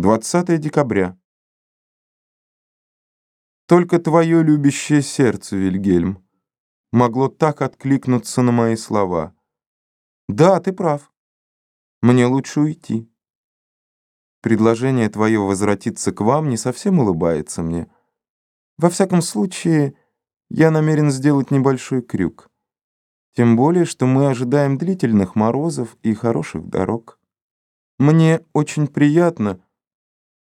20 декабря. Только твое любящее сердце, Вильгельм, могло так откликнуться на мои слова. Да, ты прав. Мне лучше уйти. Предложение твое возвратиться к вам не совсем улыбается мне. Во всяком случае, я намерен сделать небольшой крюк. Тем более, что мы ожидаем длительных морозов и хороших дорог. Мне очень приятно,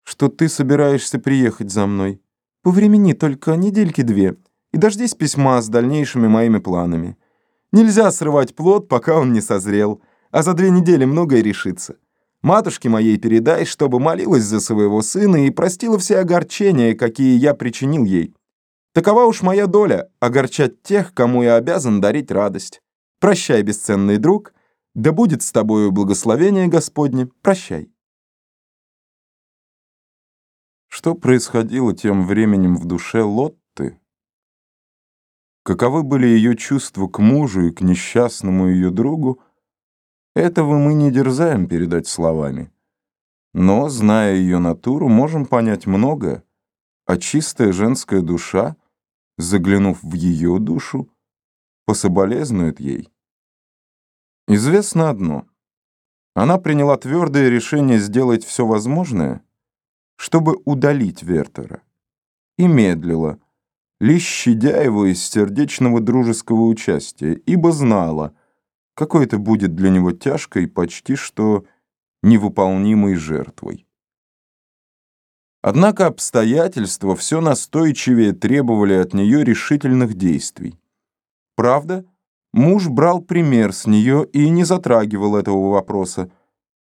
что ты собираешься приехать за мной. По времени только недельки две, и дождись письма с дальнейшими моими планами. Нельзя срывать плод, пока он не созрел, а за две недели многое решится. Матушке моей передай, чтобы молилась за своего сына и простила все огорчения, какие я причинил ей. Такова уж моя доля — огорчать тех, кому я обязан дарить радость. Прощай, бесценный друг, да будет с тобою благословение Господне. Прощай. Что происходило тем временем в душе Лотты? Каковы были ее чувства к мужу и к несчастному ее другу, этого мы не дерзаем передать словами. Но, зная ее натуру, можем понять многое, а чистая женская душа, заглянув в ее душу, пособолезнует ей. Известно одно. Она приняла твердое решение сделать все возможное, чтобы удалить Вертера, и медлила, лишь щадя его из сердечного дружеского участия, ибо знала, какой это будет для него тяжкой, почти что невыполнимой жертвой. Однако обстоятельства все настойчивее требовали от нее решительных действий. Правда, муж брал пример с нее и не затрагивал этого вопроса,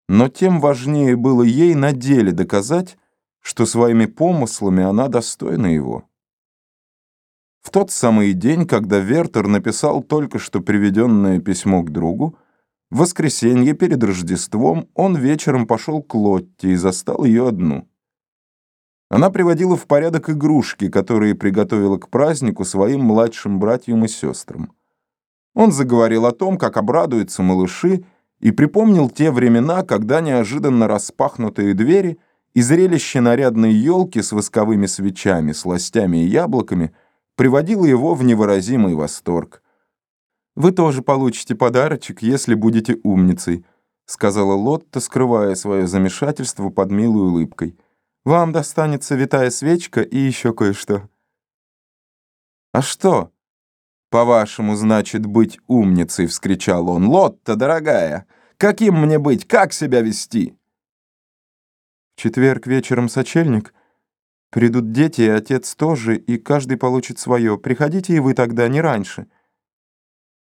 но тем важнее было ей на деле доказать, что своими помыслами она достойна его. В тот самый день, когда Вертер написал только что приведенное письмо к другу, в воскресенье перед Рождеством он вечером пошел к Лотте и застал ее одну. Она приводила в порядок игрушки, которые приготовила к празднику своим младшим братьям и сестрам. Он заговорил о том, как обрадуются малыши, и припомнил те времена, когда неожиданно распахнутые двери и зрелище нарядной елки с восковыми свечами, сластями и яблоками приводило его в невыразимый восторг. «Вы тоже получите подарочек, если будете умницей», сказала Лотта, скрывая свое замешательство под милой улыбкой. «Вам достанется витая свечка и еще кое-что». «А что?» «По-вашему, значит, быть умницей!» — вскричал он. «Лотта, дорогая! Каким мне быть? Как себя вести?» Четверг вечером сочельник. Придут дети, и отец тоже, и каждый получит свое. Приходите и вы тогда, не раньше.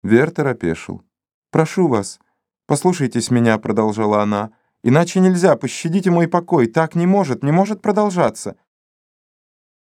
Вертер опешил. «Прошу вас, послушайтесь меня», — продолжала она. «Иначе нельзя, пощадите мой покой. Так не может, не может продолжаться.